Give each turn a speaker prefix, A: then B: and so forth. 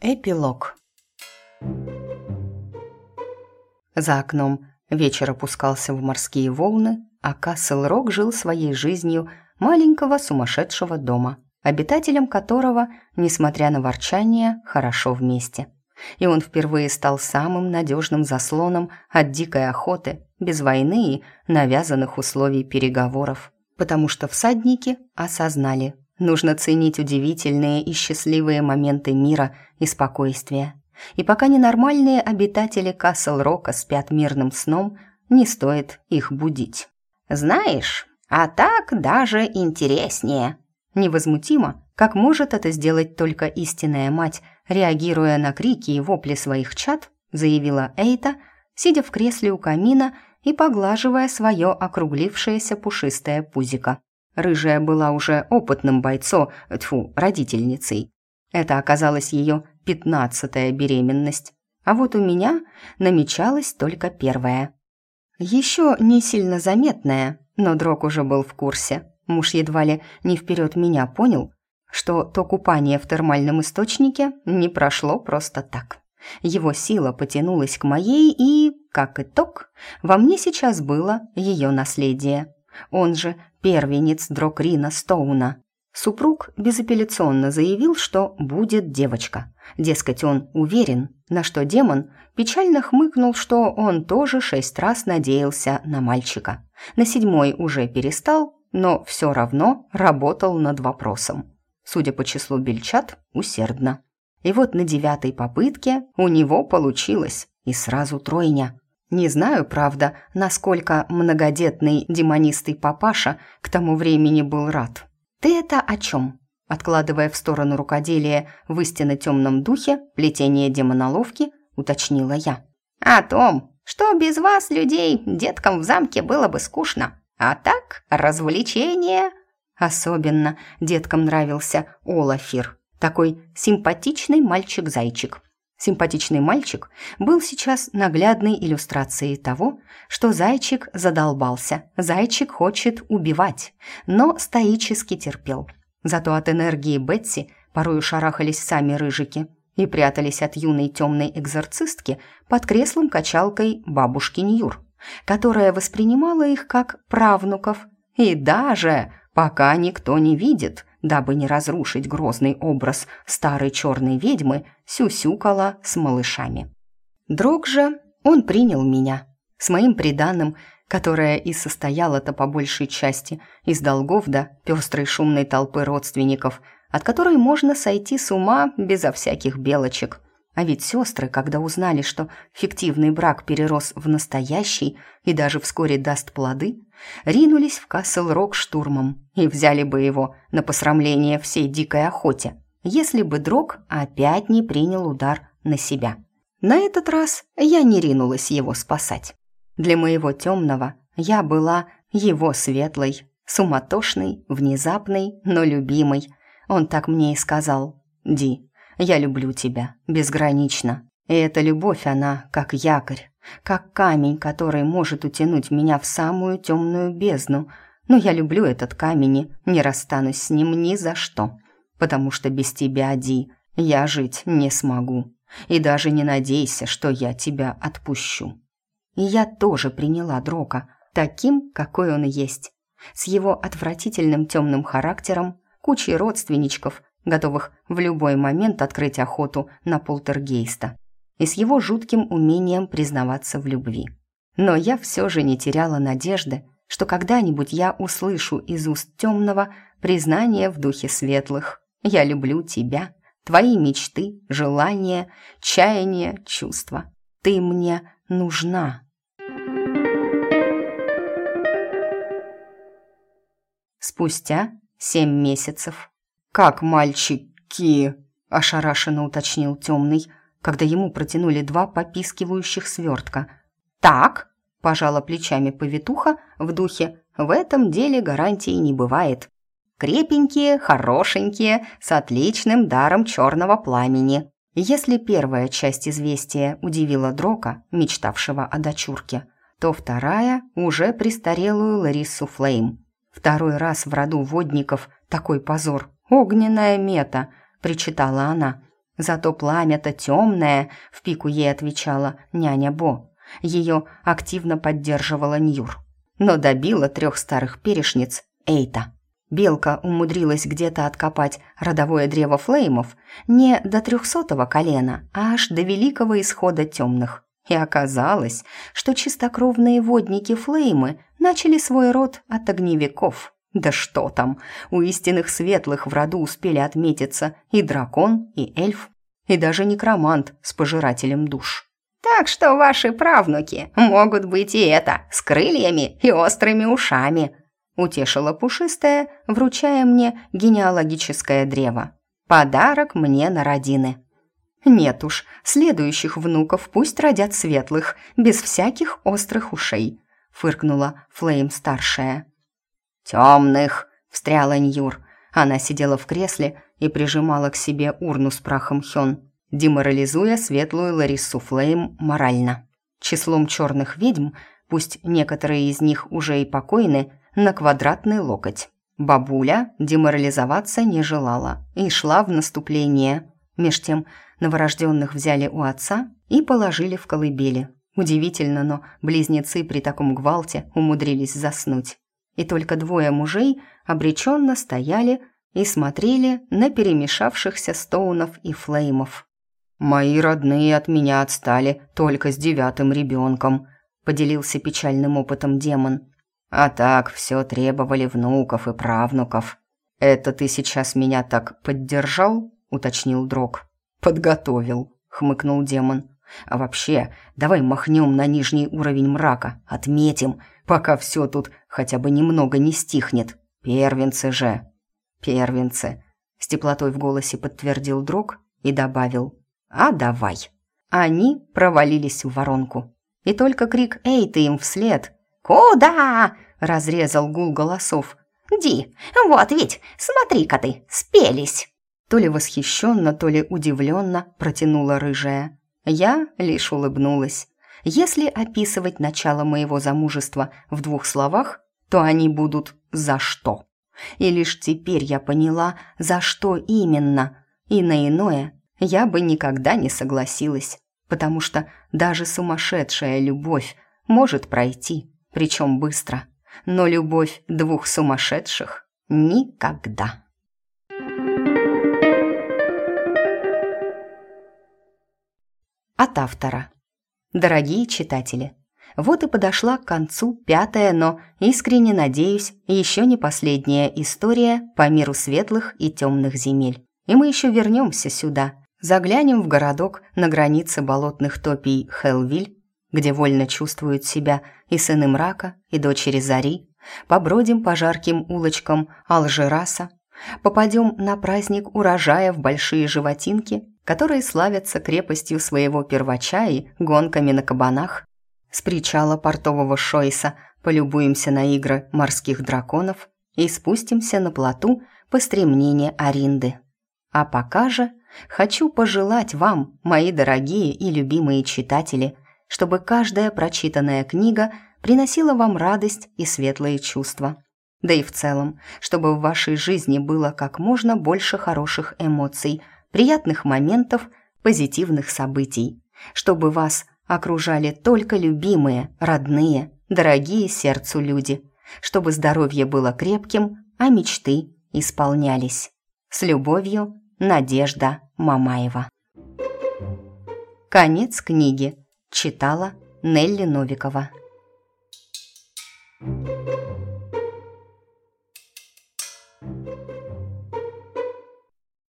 A: Эпилог За окном вечер опускался в морские волны, а Касл-Рок жил своей жизнью маленького сумасшедшего дома, обитателям которого, несмотря на ворчание, хорошо вместе. И он впервые стал самым надежным заслоном от дикой охоты, без войны и навязанных условий переговоров. Потому что всадники осознали, нужно ценить удивительные и счастливые моменты мира и спокойствия. И пока ненормальные обитатели Касл-Рока спят мирным сном, не стоит их будить.
B: «Знаешь, а так даже интереснее»,
A: невозмутимо, как может это сделать только истинная мать, реагируя на крики и вопли своих чад, заявила Эйта, сидя в кресле у камина и поглаживая свое округлившееся пушистое пузико. Рыжая была уже опытным бойцом, тьфу, родительницей. Это оказалась ее пятнадцатая беременность. А вот у меня намечалась только первая. Еще не сильно заметная, но Дрог уже был в курсе. Муж едва ли не вперед меня понял, что то купание в термальном источнике не прошло просто так. Его сила потянулась к моей, и, как итог, во мне сейчас было ее наследие. Он же первенец Дрокрина Стоуна. Супруг безапелляционно заявил, что будет девочка. Дескать, он уверен, на что демон печально хмыкнул, что он тоже шесть раз надеялся на мальчика. На седьмой уже перестал, но все равно работал над вопросом. Судя по числу бельчат, усердно. И вот на девятой попытке у него получилось, и сразу тройня. Не знаю, правда, насколько многодетный демонистый папаша к тому времени был рад. «Ты это о чем?» Откладывая в сторону рукоделия в истинно темном духе плетение демоноловки, уточнила я.
B: «О том, что без вас, людей, деткам в замке было бы скучно. А так, развлечение...»
A: Особенно деткам нравился Олафир, такой симпатичный мальчик-зайчик. Симпатичный мальчик был сейчас наглядной иллюстрацией того, что зайчик задолбался, зайчик хочет убивать, но стоически терпел. Зато от энергии Бетси порою шарахались сами рыжики и прятались от юной темной экзорцистки под креслом-качалкой бабушки Ньюр, которая воспринимала их как правнуков и даже пока никто не видит, дабы не разрушить грозный образ старой черной ведьмы, сюсюкала с малышами. Друг же, он принял меня с моим приданым, которое и состояло-то по большей части из долгов да пестрой шумной толпы родственников, от которой можно сойти с ума безо всяких белочек – а ведь сестры, когда узнали, что фиктивный брак перерос в настоящий и даже вскоре даст плоды, ринулись в Касл-Рок штурмом и взяли бы его на посрамление всей дикой охоте, если бы Дрог опять не принял удар на себя. На этот раз я не ринулась его спасать. Для моего темного я была его светлой, суматошной, внезапной, но любимой. Он так мне и сказал. «Ди, я люблю тебя безгранично. И эта любовь, она как якорь, как камень, который может утянуть меня в самую темную бездну. Но я люблю этот камень и не расстанусь с ним ни за что. Потому что без тебя, Ди, я жить не смогу. И даже не надейся, что я тебя отпущу. И я тоже приняла Дрока, таким, какой он есть. С его отвратительным темным характером, кучей родственничков, готовых в любой момент открыть охоту на полтергейста, и с его жутким умением признаваться в любви. Но я все же не теряла надежды, что когда-нибудь я услышу из уст темного признание в духе светлых «Я люблю тебя», твои мечты, желания, чаяния, чувства. Ты мне нужна. Спустя семь месяцев. «Как мальчики?» – ошарашенно уточнил темный, когда ему протянули два попискивающих свертка. «Так?» – пожала плечами повитуха в духе «В этом деле гарантии не бывает. Крепенькие, хорошенькие, с отличным даром черного пламени». Если первая часть известия удивила Дрока, мечтавшего о дочурке, то вторая – уже престарелую Ларису Флейм. Второй раз в роду водников такой позор Огненная мета. причитала она. «Зато пламя-то темное», — в пику ей отвечала няня Бо. Ее активно поддерживала Ньюр. Но добила трех старых перешниц Эйта. Белка умудрилась где-то откопать родовое древо флеймов не до трехсотого колена, а аж до великого исхода темных. И оказалось, что чистокровные водники флеймы начали свой род от огневиков. Да что там, у истинных светлых в роду успели отметиться и дракон, и эльф, и даже некромант с пожирателем душ.
B: Так что ваши правнуки могут быть и это, с крыльями и острыми ушами, утешила пушистая, вручая мне генеалогическое древо. Подарок мне на родины.
A: Нет уж, следующих внуков пусть родят светлых, без всяких острых ушей, фыркнула Флейм-старшая.
B: Темных, встряла
A: Ньюр. Она сидела в кресле и прижимала к себе урну с прахом Хён, деморализуя светлую Ларису Флейм морально. Числом черных ведьм, пусть некоторые из них уже и покойны, на квадратный локоть. Бабуля деморализоваться не желала и шла в наступление. Меж тем новорожденных взяли у отца и положили в колыбели. Удивительно, но близнецы при таком гвалте умудрились заснуть. И только двое мужей обреченно стояли и смотрели на перемешавшихся стоунов и флеймов. «Мои родные от меня отстали только с девятым ребенком», — поделился печальным опытом демон. А так все требовали внуков и правнуков. «Это ты сейчас меня так поддержал?» — уточнил Дрог. «Подготовил», — хмыкнул демон. «А вообще, давай махнем на нижний уровень мрака, отметим, пока все тут хотя бы немного не стихнет. Первенцы же!» «Первенцы», — с теплотой в голосе подтвердил Дрог и добавил. «А давай». Они провалились в воронку. И только крик «Эй, ты им вслед!»
B: «Куда?» — разрезал гул голосов. «Ди, вот ведь, смотри-ка ты, спелись!»
A: То ли восхищенно, то ли удивленно протянула рыжая. Я лишь улыбнулась. Если описывать начало моего замужества в двух словах, то они будут «за что?». И лишь теперь я поняла, за что именно, и на иное я бы никогда не согласилась, потому что даже сумасшедшая любовь может пройти причем быстро. Но любовь двух сумасшедших никогда. От автора. Дорогие читатели, вот и подошла к концу пятая, но, искренне надеюсь, еще не последняя история по миру светлых и темных земель. И мы еще вернемся сюда, заглянем в городок на границе болотных топий Хелвиль где вольно чувствуют себя и сыны мрака, и дочери зари, побродим по жарким улочкам Алжираса, попадем на праздник урожая в большие животинки, которые славятся крепостью своего первача и гонками на кабанах, с причала портового Шойса полюбуемся на игры морских драконов и спустимся на плоту по стремнению Аринды. А пока же хочу пожелать вам, мои дорогие и любимые читатели, чтобы каждая прочитанная книга приносила вам радость и светлые чувства. Да и в целом, чтобы в вашей жизни было как можно больше хороших эмоций, приятных моментов, позитивных событий, чтобы вас окружали только любимые, родные, дорогие сердцу люди, чтобы здоровье было крепким, а мечты исполнялись. С любовью, Надежда Мамаева. Конец книги. Читала Нелли Новикова.